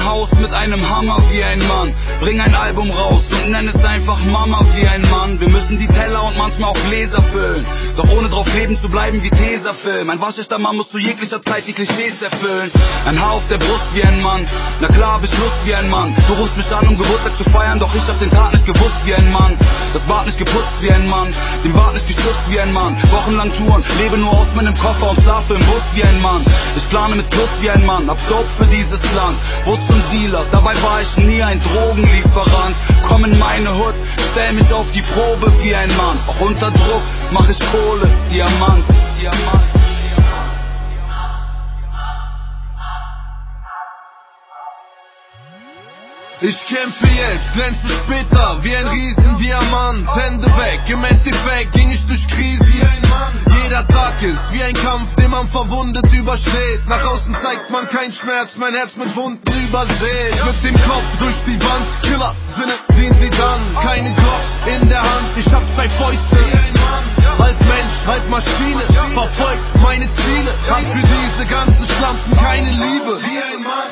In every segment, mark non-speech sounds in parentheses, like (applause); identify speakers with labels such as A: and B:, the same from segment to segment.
A: raus mit einem Hammer wie ein Mann. Bring ein Album raus und nenn es einfach Mama wie ein Mann. Wir müssen die Teller und manchmal auch Gläser füllen. Doch ohne drauf leben zu bleiben wie Tesafilm. Ein waschechter Mann muss zu jeglicher Zeit die Klischees erfüllen. Ein Haar auf der Brust wie ein Mann. Na klar, hab ich Lust wie ein Mann. Du rufst mich an, um Geburtstag zu feiern, doch ich hab den Tag nicht gewusst wie ein Mann. Das Bad nicht geputzt wie ein Mann. Den Bart nicht geschützt wie ein Mann. Wochenlang Touren, lebe nur aus meinem Koffer und schlafe im Bus wie ein Mann. Ich plane mit Plus wie ein Mann, hab Dope für dieses Land. Wurde Dealer, dabei war ich nie ein Drogenlieferant. Komm in meine Hut, stell mich auf die Probe wie ein Mann. Auch unter Druck mach ich Kohle, Diamant, Diamant.
B: Ich kämpfe jetzt, glänze später wie ein Riesendiamant. Hände weg, im Endeffekt ging ich durch Krise wie ein Mann. Jeder Tag ist wie ein Kampf, den man verwundet übersteht. Nach außen zeigt man keinen Schmerz, mein Herz mit Wunden übersät. Mit dem Kopf durch die Wand, Killer, Sinne, den sie dann. Keine Glock in der Hand, ich hab zwei Fäuste. Halb Mensch, halb Maschine, verfolgt meine Ziele. Hab für diese ganzen Schlampen keine Liebe.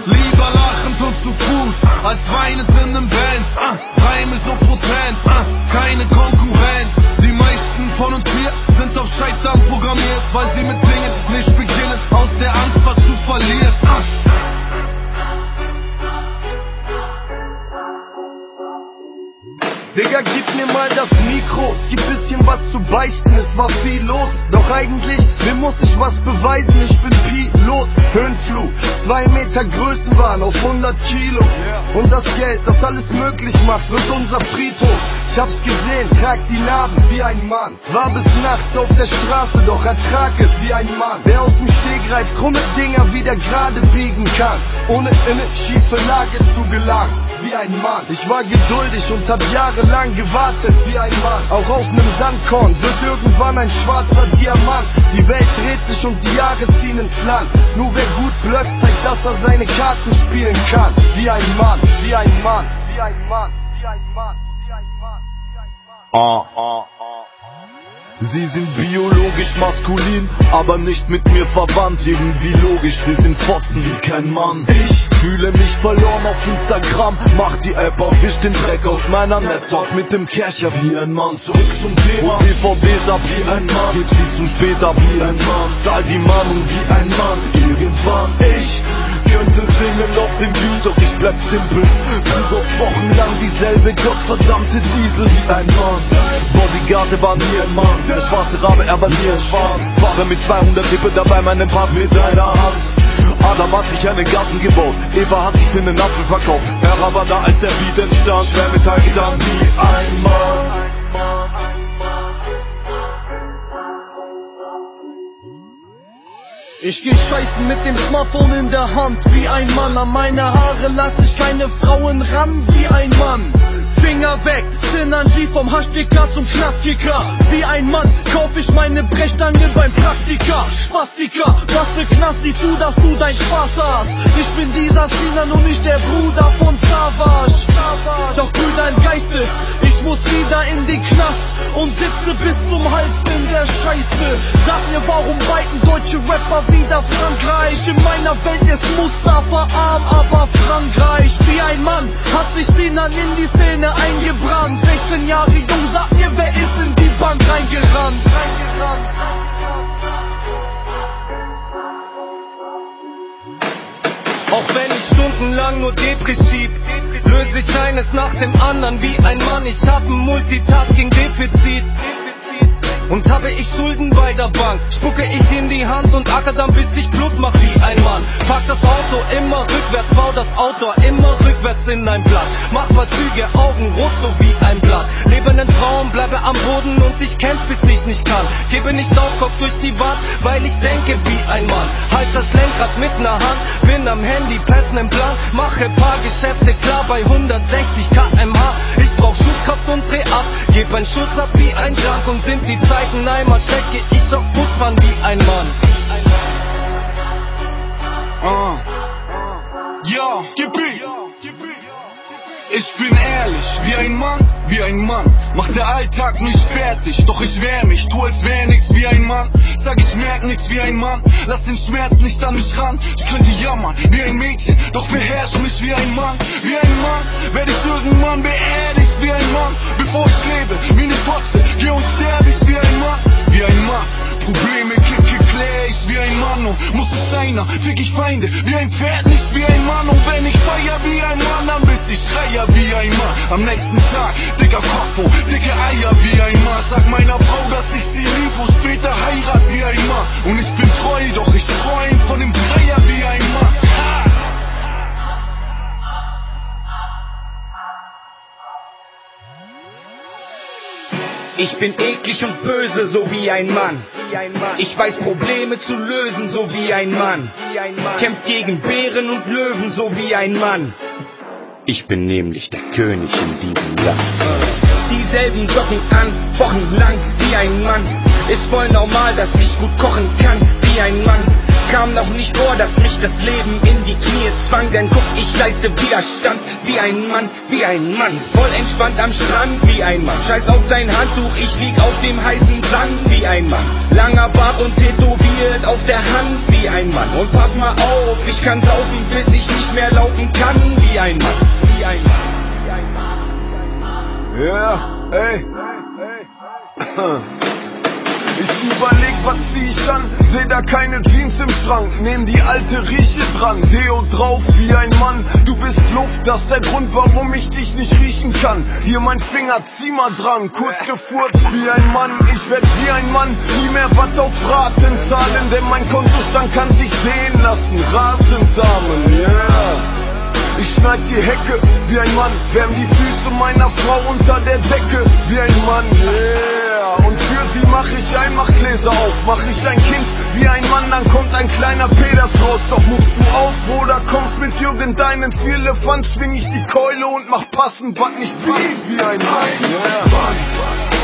B: Lieber lachend und zu Fuß, als weinend in nem. Ah, Reime so potent, keine Konkurrenz. Die meisten von uns hier sind auf Scheitern programmiert, weil sie mit Dingen nicht beginnen, aus der Angst
C: Digga, gib mir mal das Mikro, es gibt bisschen was zu beichten, es war viel los. Doch eigentlich, mir muss ich was beweisen, ich bin Pilot. Höhenflug, zwei Meter Größenwahn auf 100 Kilo. Und das Geld, das alles möglich macht, wird unser Friedhof. Ich hab's gesehen, trag die Narben wie ein Mann. War bis nachts auf der Straße, doch ertrag es wie ein Mann. Der aus dem Stegreif krumme Dinger wieder gerade biegen kann. Ohne in eine schiefe Lage zu gelangen, wie ein Mann. Ich war geduldig und hab jahrelang gewartet, wie ein Mann. Auch auf nem Sandkorn wird irgendwann ein schwarzer Diamant. Die Welt dreht sich und die Jahre ziehen ins Land. Nur wer gut blöckt, zeigt, dass er seine Karten spielen kann. Wie ein Mann, wie ein Mann, wie ein Mann, wie ein Mann, wie ein Mann, wie ein Mann.
B: Ah, ah. Sie sind biologisch maskulin, aber nicht mit mir verwandt. Irgendwie logisch, wir sind Fotzen wie kein Mann. Ich fühle mich verloren auf Instagram, mach die App auf, wisch den Dreck aus meiner Netzhaut mit dem Kescher wie ein Mann. Zurück zum Thema, und DVDs ab wie ein Mann, heb sie zu spät ab wie ein Mann. Zahl die Mahnung wie ein Mann, irgendwann ich könnte singen auf dem Beat, doch ich bleib simpel. Flug auf wochenlang dieselbe gottverdammte Diesel wie ein Mann. Bodyguard, der war nie ein Mann. Der schwarze Rabe, er war nie ein Schwan. Fahre mit 200 Rippe dabei meinen Part mit einer Hand. Adam hat sich einen Garten gebaut, Eva hat sich für einen Apfel verkauft. Er war da, als der Beat entstand, Schwermetallgitarren wie ein Mann.
C: Ich geh scheißen mit dem Smartphone in der Hand wie ein Mann. An meine Haare lass ich keine Frauen ran wie ein Mann. Finger weg, Synergie vom Haschdicker zum Knastkicker. Wie ein Mann kauf ich meine Brechstange beim Praktiker. Spastiker, was für Knast siehst du, dass du dein Spaß hast? Ich bin dieser Sinan und nicht der Bruder von Savage. Doch Brüder im Geiste, ich muss wieder in den Knast und sitze bis zum Hals in der Scheiße. Sag mir, warum weiten deutsche Rapper wieder Frankreich? In meiner Welt ist Mustafa arm, aber Frankreich. Wie ein Mann hat sich Sinan in die Szene eingebrannt. 16 Jahre jung, sag mir, wer ist in die Bank reingerannt? reingerannt. Auch wenn ich stundenlang nur depressiv löse ich eines nach dem anderen wie ein Mann. Ich hab ein Multitasking-Defizit. Und habe ich Schulden bei der Bank, spucke ich in die Hand und acker dann bis ich Plus mach wie ein Mann. Pack das Auto immer rückwärts, bau das Outdoor immer rückwärts in ein Blatt. Mach Verzüge, Augen rot so wie ein am Boden und ich kämpf bis ich nicht kann. Gebe nicht auf, Kopf durch die Wand, weil ich denke wie ein Mann. Halt das Lenkrad mit ner Hand, bin am Handy, press nen Plan, mache paar Geschäfte klar bei 160 kmh. Ich brauch Schutzkopf und dreh ab, geb einen Schuss ab wie ein Junk und sind die Zeiten einmal schlecht, geh ich auf Busfahren wie ein Mann.
A: Ah. Ja, gib Ich bin ehrlich wie ein Mann
D: wie ein Mann. Macht der Alltag mich fertig, doch ich wehr mich, tu als wär nix wie ein Mann. Sag ich merk nix wie ein Mann, lass den Schmerz nicht an mich ran. Ich könnte jammern wie ein Mädchen, doch beherrsch mich wie ein Mann. Wie ein Mann werd ich irgendwann beerdigt wie ein Mann. Bevor ich lebe, wie eine Fotze, geh und sterb ich wie ein Mann. Wie ein Mann, Probleme ich wie ein Mann und muss es einer, fick ich Feinde, wie ein Pferd, nicht wie ein Mann. Und wenn ich feier wie ein Mann, dann bist ich schreier wie ein Mann. Am nächsten Tag, dicker Kopf, dicke Eier wie ein Mann. Sag meiner Frau, dass ich sie lieb und später heirat wie ein Mann. Und ich bin treu, doch ich träum von dem Dreier wie ein Mann.
E: Ich bin eklig und böse, so wie ein Mann. Ich weiß Probleme zu lösen, so wie ein Mann. Kämpft gegen Bären und Löwen, so wie ein Mann. Ich bin nämlich der König in diesem Land. Dieselben Socken an, wochenlang wie ein Mann. Ist voll normal, dass ich gut kochen kann, wie ein Mann. Kam noch nicht vor, dass mich das Leben in die Knie zwang, denn guck, ich leiste Widerstand wie ein Mann, wie ein Mann. Voll entspannt am Strand wie ein Mann. Scheiß auf dein Handtuch, ich lieg auf dem heißen Sand wie ein Mann. Langer Bart und tätowiert auf der Hand wie ein Mann. Und pass mal auf, ich kann saufen, bis ich nicht mehr laufen kann wie ein Mann, wie ein Mann. Wie ein Mann.
D: Ja, ey. (clears throat) Ich überleg, was zieh ich an, seh da keine Jeans im Schrank, nehm die alte Rieche dran, Deo drauf wie ein Mann, du bist Luft, das ist der Grund, warum ich dich nicht riechen kann. Hier mein Finger, zieh mal dran, kurz gefurzt wie ein Mann, ich werd wie ein Mann, nie mehr was auf Raten zahlen, denn mein Kontostand kann sich sehen lassen, Rasensamen, yeah. Ich schneid die Hecke wie ein Mann, wärm die Füße meiner Frau unter der Decke wie ein Mann, yeah. Sie mach ich Einmachgläser auf, mach ich ein Kind wie ein Mann, dann kommt ein kleiner Peters raus. Doch musst du auf, Bruder, kommst mit irgendeinen Elefant, swing ich die Keule und mach passend, was nicht wie, wie ein Mann, yeah.